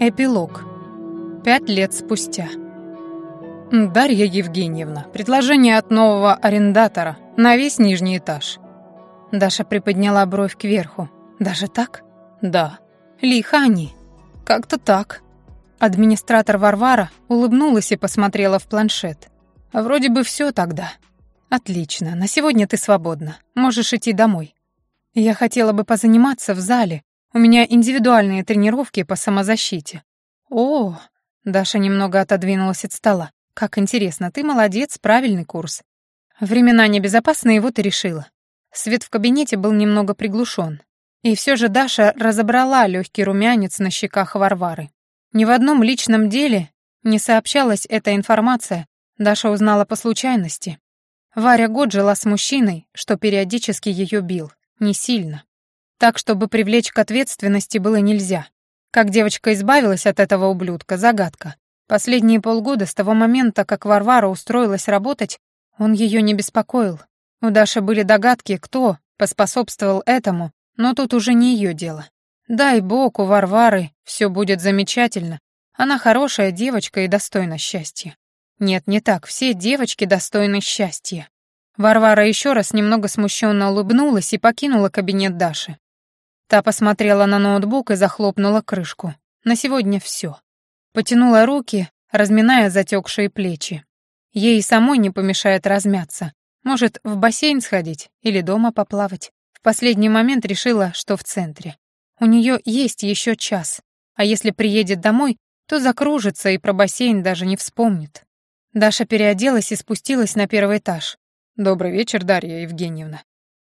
Эпилог. Пять лет спустя. Дарья Евгеньевна, предложение от нового арендатора на весь нижний этаж. Даша приподняла бровь кверху. Даже так? Да. Лихо они. Как-то так. Администратор Варвара улыбнулась и посмотрела в планшет. Вроде бы все тогда. Отлично, на сегодня ты свободна. Можешь идти домой. Я хотела бы позаниматься в зале, у меня индивидуальные тренировки по самозащите. О, Даша немного отодвинулась от стола. Как интересно, ты молодец, правильный курс. Времена небезопасные, вот и решила. Свет в кабинете был немного приглушен. И все же Даша разобрала легкий румянец на щеках Варвары. Ни в одном личном деле не сообщалась эта информация, Даша узнала по случайности. Варя год жила с мужчиной, что периодически ее бил, не сильно. Так, чтобы привлечь к ответственности было нельзя. Как девочка избавилась от этого ублюдка, загадка. Последние полгода, с того момента, как Варвара устроилась работать, он ее не беспокоил. У Даши были догадки, кто поспособствовал этому, но тут уже не ее дело. Дай бог, у Варвары все будет замечательно. Она хорошая девочка и достойна счастья. Нет, не так, все девочки достойны счастья. Варвара еще раз немного смущенно улыбнулась и покинула кабинет Даши. Та посмотрела на ноутбук и захлопнула крышку. На сегодня все. Потянула руки, разминая затекшие плечи. Ей самой не помешает размяться. Может, в бассейн сходить или дома поплавать. В последний момент решила, что в центре. У нее есть еще час, а если приедет домой, то закружится и про бассейн даже не вспомнит. Даша переоделась и спустилась на первый этаж. «Добрый вечер, Дарья Евгеньевна».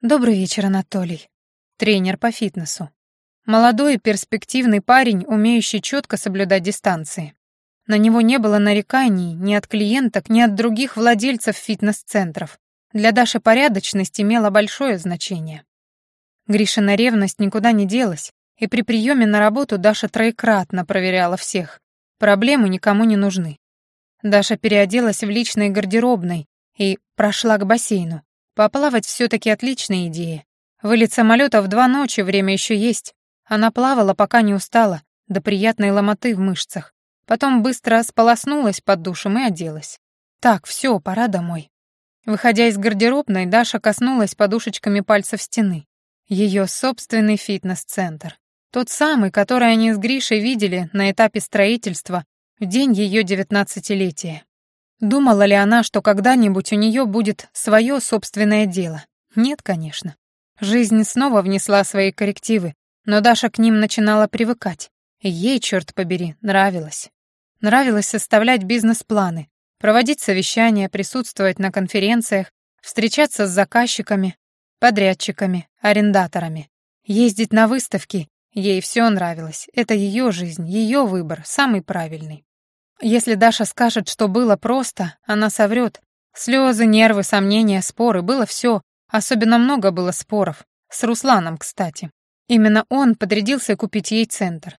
«Добрый вечер, Анатолий» тренер по фитнесу. Молодой перспективный парень, умеющий четко соблюдать дистанции. На него не было нареканий ни от клиенток, ни от других владельцев фитнес-центров. Для Даши порядочность имела большое значение. Гришина ревность никуда не делась, и при приеме на работу Даша троекратно проверяла всех. Проблемы никому не нужны. Даша переоделась в личной гардеробной и прошла к бассейну. Поплавать все-таки отличная идея. Вылет самолета в два ночи, время еще есть. Она плавала, пока не устала, до приятной ломоты в мышцах. Потом быстро сполоснулась под душем и оделась. Так, все, пора домой. Выходя из гардеробной, Даша коснулась подушечками пальцев стены. Ее собственный фитнес-центр. Тот самый, который они с Гришей видели на этапе строительства в день ее девятнадцатилетия. Думала ли она, что когда-нибудь у нее будет свое собственное дело? Нет, конечно. Жизнь снова внесла свои коррективы, но Даша к ним начинала привыкать. Ей, черт побери, нравилось. Нравилось составлять бизнес-планы, проводить совещания, присутствовать на конференциях, встречаться с заказчиками, подрядчиками, арендаторами, ездить на выставки. Ей все нравилось. Это ее жизнь, ее выбор, самый правильный. Если Даша скажет, что было просто, она соврет. Слезы, нервы, сомнения, споры, было все, Особенно много было споров. С Русланом, кстати. Именно он подрядился купить ей центр.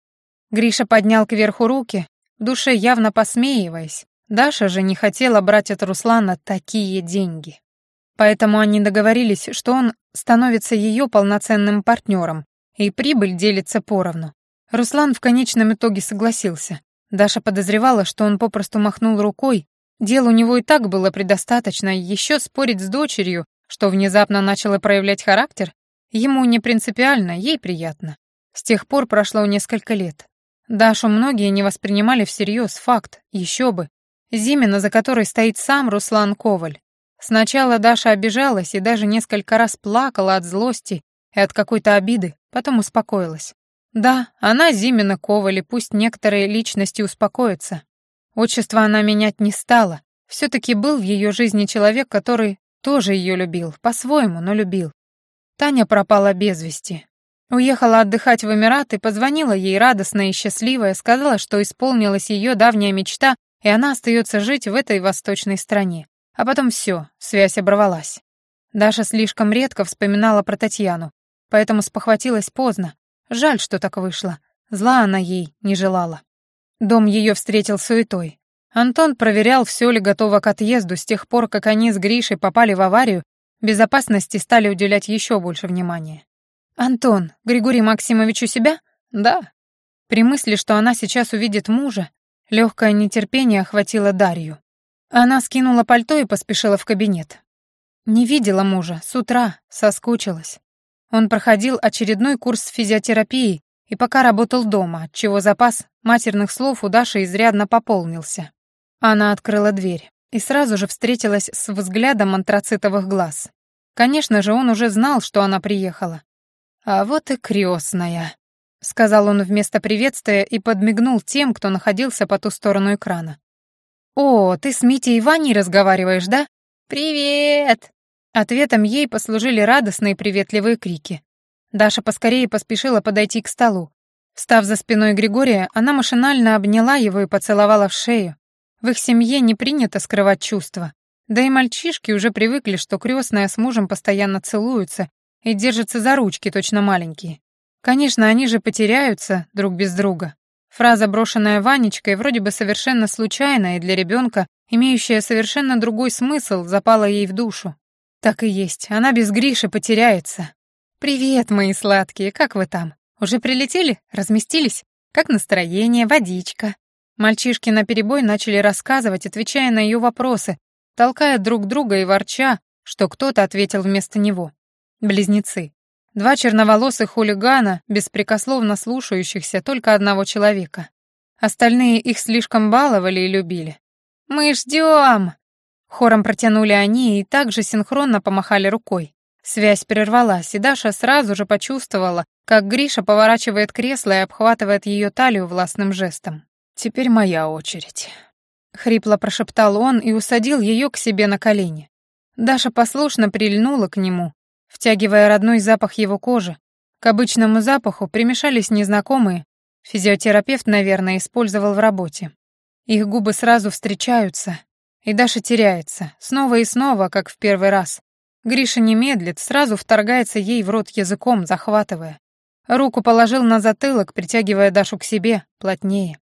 Гриша поднял кверху руки, в душе явно посмеиваясь. Даша же не хотела брать от Руслана такие деньги. Поэтому они договорились, что он становится ее полноценным партнером, и прибыль делится поровну. Руслан в конечном итоге согласился. Даша подозревала, что он попросту махнул рукой, дел у него и так было предостаточно, еще спорить с дочерью что внезапно начало проявлять характер, ему не принципиально, ей приятно. С тех пор прошло несколько лет. Дашу многие не воспринимали всерьез, факт, еще бы. Зимина, за которой стоит сам Руслан Коваль. Сначала Даша обижалась и даже несколько раз плакала от злости и от какой-то обиды, потом успокоилась. Да, она Зимина Коваль, и пусть некоторые личности успокоятся. Отчество она менять не стала. Все-таки был в ее жизни человек, который тоже ее любил, по-своему, но любил. Таня пропала без вести. Уехала отдыхать в Эмираты, позвонила ей радостная и счастливая, сказала, что исполнилась ее давняя мечта, и она остается жить в этой восточной стране. А потом все, связь оборвалась. Даша слишком редко вспоминала про Татьяну, поэтому спохватилась поздно. Жаль, что так вышло. Зла она ей не желала. Дом ее встретил суетой. Антон проверял, все ли готово к отъезду. С тех пор, как они с Гришей попали в аварию, безопасности стали уделять еще больше внимания. «Антон, Григорий Максимович у себя?» «Да». При мысли, что она сейчас увидит мужа, легкое нетерпение охватило Дарью. Она скинула пальто и поспешила в кабинет. Не видела мужа, с утра, соскучилась. Он проходил очередной курс физиотерапии и пока работал дома, отчего запас матерных слов у Даши изрядно пополнился. Она открыла дверь и сразу же встретилась с взглядом антрацитовых глаз. Конечно же, он уже знал, что она приехала. «А вот и крестная», — сказал он вместо приветствия и подмигнул тем, кто находился по ту сторону экрана. «О, ты с Митей и Ваней разговариваешь, да? Привет!» Ответом ей послужили радостные приветливые крики. Даша поскорее поспешила подойти к столу. Встав за спиной Григория, она машинально обняла его и поцеловала в шею. В их семье не принято скрывать чувства. Да и мальчишки уже привыкли, что крестная с мужем постоянно целуются и держатся за ручки, точно маленькие. Конечно, они же потеряются друг без друга. Фраза, брошенная Ванечкой, вроде бы совершенно случайная и для ребенка, имеющая совершенно другой смысл, запала ей в душу. Так и есть, она без Гриши потеряется. «Привет, мои сладкие, как вы там? Уже прилетели? Разместились? Как настроение, водичка?» Мальчишки наперебой начали рассказывать, отвечая на ее вопросы, толкая друг друга и ворча, что кто-то ответил вместо него. Близнецы. Два черноволосых хулигана, беспрекословно слушающихся только одного человека. Остальные их слишком баловали и любили. «Мы ждем!» Хором протянули они и также синхронно помахали рукой. Связь прервалась, и Даша сразу же почувствовала, как Гриша поворачивает кресло и обхватывает ее талию властным жестом. «Теперь моя очередь», — хрипло прошептал он и усадил ее к себе на колени. Даша послушно прильнула к нему, втягивая родной запах его кожи. К обычному запаху примешались незнакомые, физиотерапевт, наверное, использовал в работе. Их губы сразу встречаются, и Даша теряется, снова и снова, как в первый раз. Гриша не медлит, сразу вторгается ей в рот языком, захватывая. Руку положил на затылок, притягивая Дашу к себе, плотнее.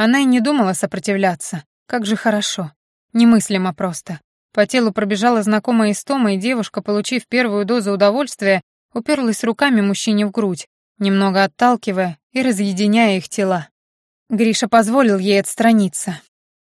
Она и не думала сопротивляться. Как же хорошо. Немыслимо просто. По телу пробежала знакомая истома, и девушка, получив первую дозу удовольствия, уперлась руками мужчине в грудь, немного отталкивая и разъединяя их тела. Гриша позволил ей отстраниться,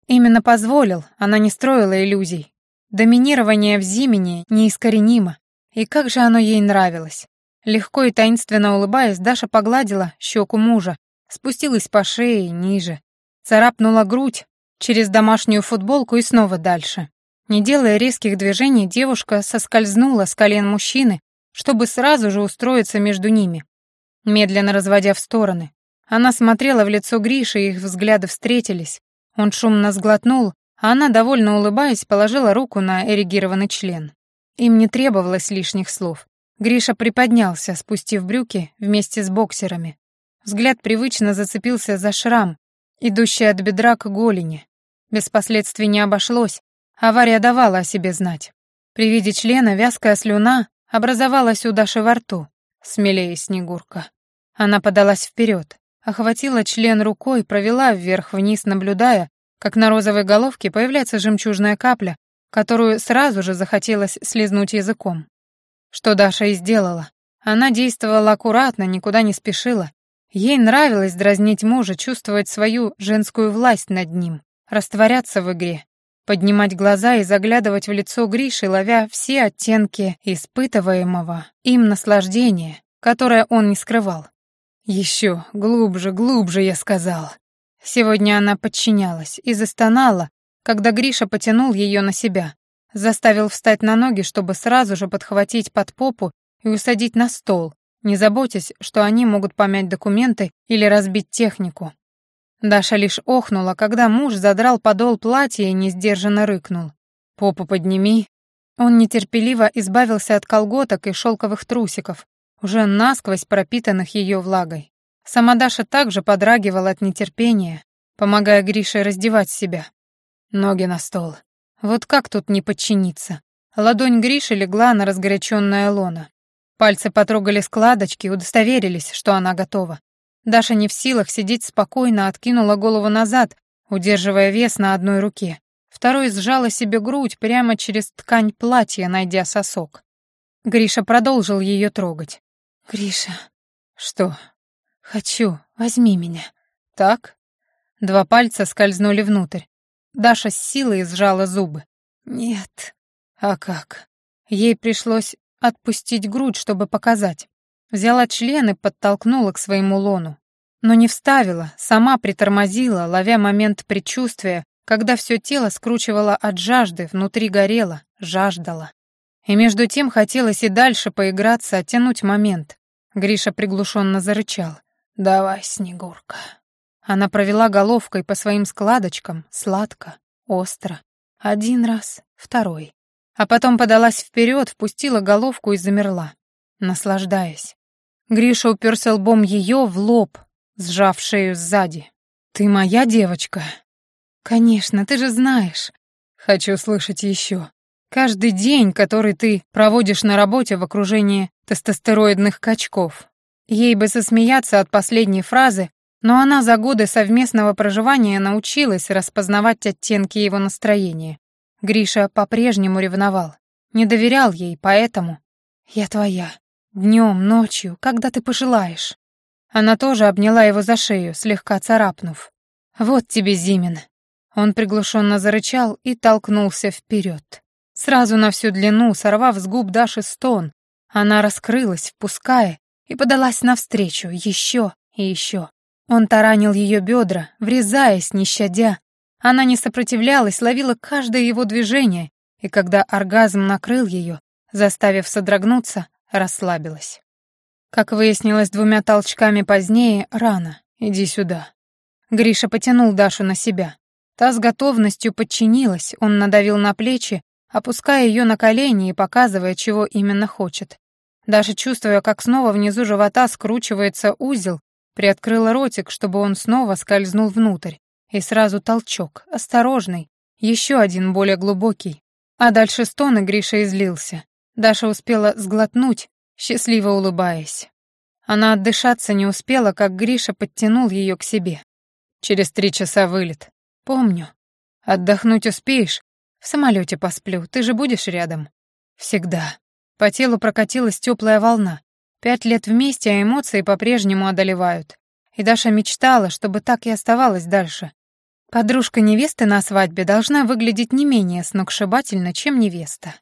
Именно позволил, она не строила иллюзий. Доминирование в Зимине неискоренимо. И как же оно ей нравилось. Легко и таинственно улыбаясь, Даша погладила щеку мужа, спустилась по шее ниже, царапнула грудь через домашнюю футболку и снова дальше. Не делая резких движений, девушка соскользнула с колен мужчины, чтобы сразу же устроиться между ними, медленно разводя в стороны. Она смотрела в лицо Гриши, и их взгляды встретились. Он шумно сглотнул, а она, довольно улыбаясь, положила руку на эрегированный член. Им не требовалось лишних слов. Гриша приподнялся, спустив брюки вместе с боксерами. Взгляд привычно зацепился за шрам, идущий от бедра к голени. Без последствий не обошлось, авария давала о себе знать. При виде члена вязкая слюна образовалась у Даши во рту, смелее Снегурка. Она подалась вперед, охватила член рукой, провела вверх-вниз, наблюдая, как на розовой головке появляется жемчужная капля, которую сразу же захотелось слезнуть языком. Что Даша и сделала. Она действовала аккуратно, никуда не спешила. Ей нравилось дразнить мужа, чувствовать свою женскую власть над ним, растворяться в игре, поднимать глаза и заглядывать в лицо Гриши, ловя все оттенки испытываемого им наслаждения, которое он не скрывал. Еще глубже, глубже, я сказал. Сегодня она подчинялась и застонала, когда Гриша потянул ее на себя, заставил встать на ноги, чтобы сразу же подхватить под попу и усадить на стол, не заботясь, что они могут помять документы или разбить технику. Даша лишь охнула, когда муж задрал подол платья и несдержанно рыкнул. «Попу подними». Он нетерпеливо избавился от колготок и шелковых трусиков, уже насквозь пропитанных ее влагой. Сама Даша также подрагивала от нетерпения, помогая Грише раздевать себя. Ноги на стол. Вот как тут не подчиниться? Ладонь Гриши легла на разгоряченное лоно. Пальцы потрогали складочки, удостоверились, что она готова. Даша не в силах сидеть спокойно, откинула голову назад, удерживая вес на одной руке. Второй сжала себе грудь прямо через ткань платья, найдя сосок. Гриша продолжил ее трогать. «Гриша...» «Что?» — «Хочу, возьми меня». «Так?» Два пальца скользнули внутрь. Даша с силой сжала зубы. «Нет». «А как?» Ей пришлось отпустить грудь, чтобы показать. Взяла член и подтолкнула к своему лону. Но не вставила, сама притормозила, ловя момент предчувствия, когда все тело скручивало от жажды, внутри горело, жаждала. И между тем хотелось и дальше поиграться, оттянуть момент. Гриша приглушенно зарычал. «Давай, Снегурка». Она провела головкой по своим складочкам, сладко, остро. Один раз, второй. А потом подалась вперед, впустила головку и замерла, наслаждаясь. Гриша уперся лбом ее в лоб, сжав шею сзади. «Ты моя девочка?» «Конечно, ты же знаешь». «Хочу слышать еще. Каждый день, который ты проводишь на работе в окружении тестостероидных качков». Ей бы засмеяться от последней фразы, но она за годы совместного проживания научилась распознавать оттенки его настроения. Гриша по-прежнему ревновал, не доверял ей, поэтому... «Я твоя», Днем, ночью, когда ты пожелаешь. Она тоже обняла его за шею, слегка царапнув. «Вот тебе, Зимин». Он приглушенно зарычал и толкнулся вперед. Сразу на всю длину, сорвав с губ Даши стон, она раскрылась, впуская, и подалась навстречу, еще и еще. Он таранил ее бедра, врезаясь, не щадя. Она не сопротивлялась, ловила каждое его движение, и когда оргазм накрыл ее, заставив содрогнуться, расслабилась. Как выяснилось двумя толчками позднее, рано. Иди сюда. Гриша потянул Дашу на себя. Та с готовностью подчинилась, он надавил на плечи, опуская ее на колени и показывая, чего именно хочет. Даша, чувствуя, как снова внизу живота скручивается узел, приоткрыла ротик, чтобы он снова скользнул внутрь. И сразу толчок, осторожный, еще один более глубокий. А дальше стон, и Гриша излился. Даша успела сглотнуть, счастливо улыбаясь. Она отдышаться не успела, как Гриша подтянул ее к себе. «Через три часа вылет. Помню. Отдохнуть успеешь? В самолете посплю, ты же будешь рядом?» «Всегда». По телу прокатилась теплая волна. Пять лет вместе, а эмоции по-прежнему одолевают. И Даша мечтала, чтобы так и оставалось дальше. Подружка невесты на свадьбе должна выглядеть не менее сногсшибательно, чем невеста.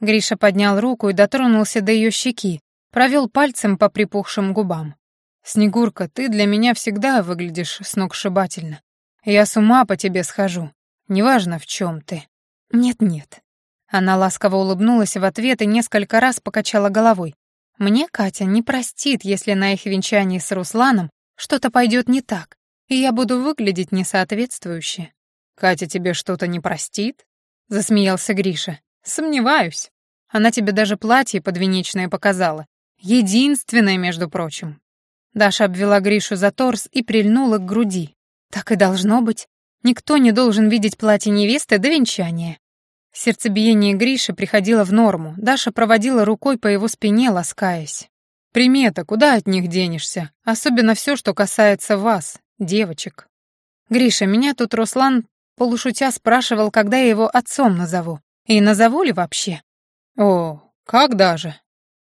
Гриша поднял руку и дотронулся до ее щеки, провел пальцем по припухшим губам. «Снегурка, ты для меня всегда выглядишь сногсшибательно. Я с ума по тебе схожу. Неважно, в чем ты». «Нет-нет». Она ласково улыбнулась в ответ и несколько раз покачала головой. «Мне Катя не простит, если на их венчании с Русланом что-то пойдет не так, и я буду выглядеть несоответствующе». «Катя тебе что-то не простит?» — засмеялся Гриша. «Сомневаюсь. Она тебе даже платье подвенечное показала. Единственное, между прочим. Даша обвела Гришу за торс и прильнула к груди. Так и должно быть. Никто не должен видеть платье невесты до венчания. Сердцебиение Гриши приходило в норму. Даша проводила рукой по его спине, ласкаясь. «Примета, куда от них денешься? Особенно все, что касается вас, девочек». «Гриша, меня тут Руслан полушутя спрашивал, когда я его отцом назову. И назову ли вообще?» «О, как даже?»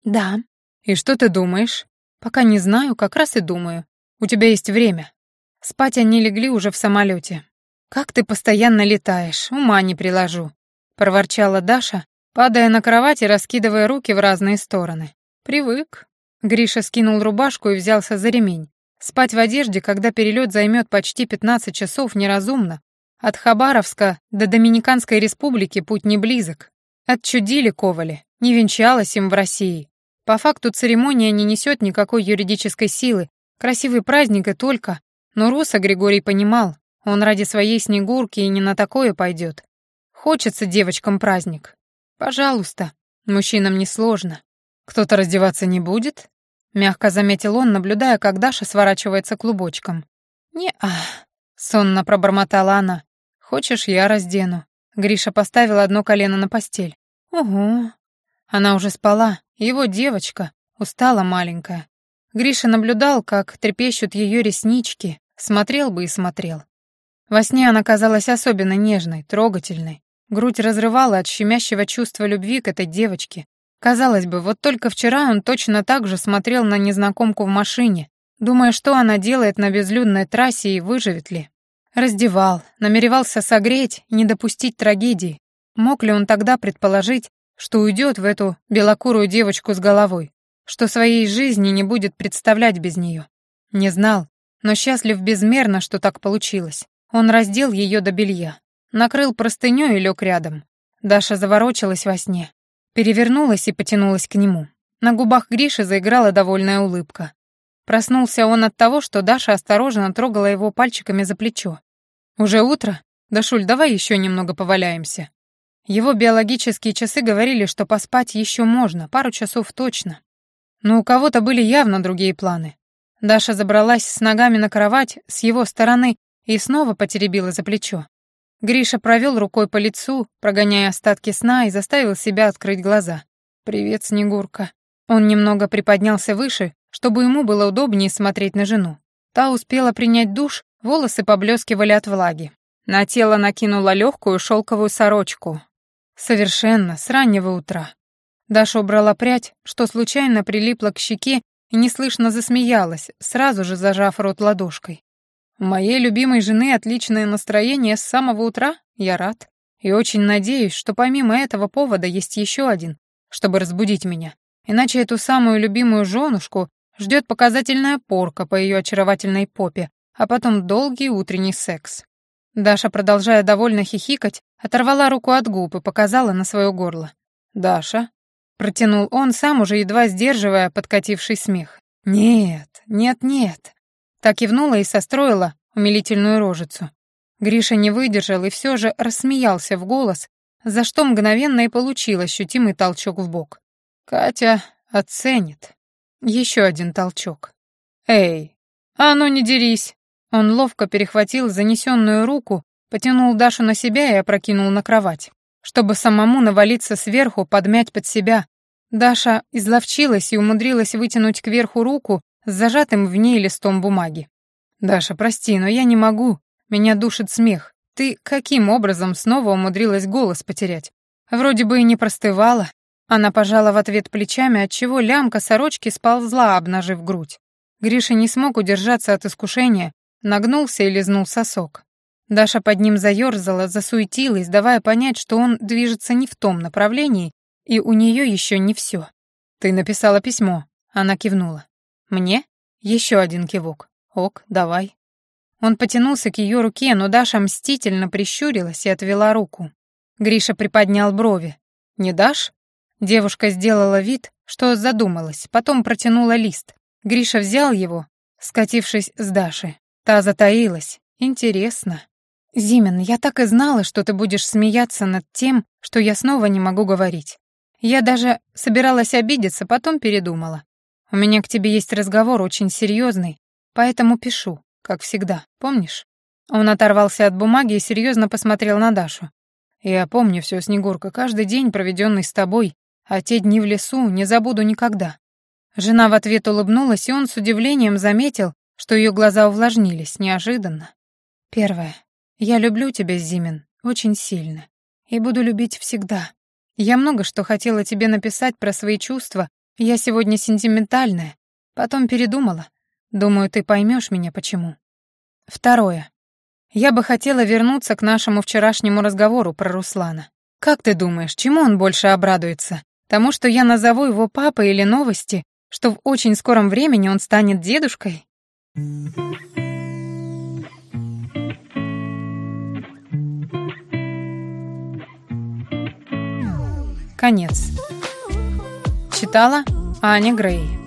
«Да». «И что ты думаешь?» «Пока не знаю, как раз и думаю. У тебя есть время». Спать они легли уже в самолете. «Как ты постоянно летаешь, ума не приложу», — проворчала Даша, падая на кровать и раскидывая руки в разные стороны. «Привык». Гриша скинул рубашку и взялся за ремень. Спать в одежде, когда перелет займет почти 15 часов, неразумно. От Хабаровска до Доминиканской республики путь не близок. Отчудили Ковали, не венчалась им в России. По факту церемония не несет никакой юридической силы, красивый праздник и только. Но Руса Григорий понимал, он ради своей Снегурки и не на такое пойдет. Хочется девочкам праздник. Пожалуйста, мужчинам несложно. Кто-то раздеваться не будет? Мягко заметил он, наблюдая, как Даша сворачивается клубочком. «Не-а», — сонно пробормотала она. «Хочешь, я раздену?» Гриша поставил одно колено на постель. Ого. Она уже спала, его девочка, устала маленькая. Гриша наблюдал, как трепещут ее реснички, смотрел бы и смотрел. Во сне она казалась особенно нежной, трогательной. Грудь разрывала от щемящего чувства любви к этой девочке. Казалось бы, вот только вчера он точно так же смотрел на незнакомку в машине, думая, что она делает на безлюдной трассе и выживет ли. Раздевал, намеревался согреть не допустить трагедии. Мог ли он тогда предположить, что уйдет в эту белокурую девочку с головой, что своей жизни не будет представлять без нее? Не знал, но счастлив безмерно, что так получилось. Он раздел ее до белья, накрыл простынёй и лег рядом. Даша заворочилась во сне, перевернулась и потянулась к нему. На губах Гриши заиграла довольная улыбка. Проснулся он от того, что Даша осторожно трогала его пальчиками за плечо. «Уже утро? Дашуль, давай еще немного поваляемся». Его биологические часы говорили, что поспать еще можно, пару часов точно. Но у кого-то были явно другие планы. Даша забралась с ногами на кровать с его стороны и снова потеребила за плечо. Гриша провел рукой по лицу, прогоняя остатки сна, и заставил себя открыть глаза. «Привет, Снегурка». Он немного приподнялся выше, чтобы ему было удобнее смотреть на жену. Та успела принять душ, волосы поблескивали от влаги. На тело накинула легкую шелковую сорочку. Совершенно, с раннего утра. Даша убрала прядь, что случайно прилипла к щеке и неслышно засмеялась, сразу же зажав рот ладошкой. Моей любимой жены отличное настроение с самого утра, я рад. И очень надеюсь, что помимо этого повода есть еще один, чтобы разбудить меня. Иначе эту самую любимую женушку ждет показательная порка по ее очаровательной попе, а потом долгий утренний секс. Даша, продолжая довольно хихикать, оторвала руку от губ и показала на свое горло. «Даша?» — протянул он, сам уже едва сдерживая подкативший смех. «Нет, нет, нет». Так кивнула и состроила умилительную рожицу. Гриша не выдержал и все же рассмеялся в голос, за что мгновенно и получил ощутимый толчок в бок. «Катя оценит». Еще один толчок. «Эй, а ну не дерись!» Он ловко перехватил занесенную руку, потянул Дашу на себя и опрокинул на кровать, чтобы самому навалиться сверху, подмять под себя. Даша изловчилась и умудрилась вытянуть кверху руку с зажатым в ней листом бумаги. «Даша, прости, но я не могу. Меня душит смех. Ты каким образом снова умудрилась голос потерять? Вроде бы и не простывала, она пожала в ответ плечами, отчего лямка сорочки сползла, обнажив грудь. Гриша не смог удержаться от искушения, нагнулся и лизнул сосок. Даша под ним заёрзала, засуетилась, давая понять, что он движется не в том направлении, и у нее еще не все. «Ты написала письмо», — она кивнула. «Мне?» Еще один кивок. «Ок, давай». Он потянулся к ее руке, но Даша мстительно прищурилась и отвела руку. Гриша приподнял брови. «Не дашь?» Девушка сделала вид, что задумалась, потом протянула лист. Гриша взял его, скатившись с Даши. Та затаилась. Интересно. «Зимин, я так и знала, что ты будешь смеяться над тем, что я снова не могу говорить. Я даже собиралась обидеться, потом передумала. У меня к тебе есть разговор очень серьезный, поэтому пишу, как всегда, помнишь?» Он оторвался от бумаги и серьезно посмотрел на Дашу. «Я помню все, Снегурка, каждый день, проведенный с тобой, а те дни в лесу не забуду никогда. Жена в ответ улыбнулась, и он с удивлением заметил, что ее глаза увлажнились неожиданно. Первое. Я люблю тебя, Зимин, очень сильно. И буду любить всегда. Я много что хотела тебе написать про свои чувства. Я сегодня сентиментальная. Потом передумала. Думаю, ты поймешь меня почему. Второе. Я бы хотела вернуться к нашему вчерашнему разговору про Руслана. Как ты думаешь, чему он больше обрадуется? Тому, что я назову его папой или новости, что в очень скором времени он станет дедушкой? Конец. Читала Аня Грей.